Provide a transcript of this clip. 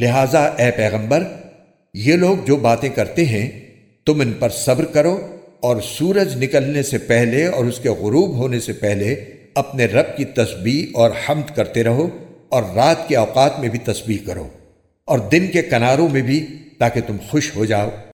لہذا اے پیغمبر، یہ لوگ جو باتیں کرتے ہیں، تم ان پر صبر کرو اور سورج نکلنے سے پہلے اور اس کے غروب ہونے سے پہلے اپنے رب کی تسبیح اور حمد کرتے رہو اور رات کے اوقات میں بھی تسبیح کرو اور دن کے کناروں میں بھی تاکہ تم خوش ہو جاؤ۔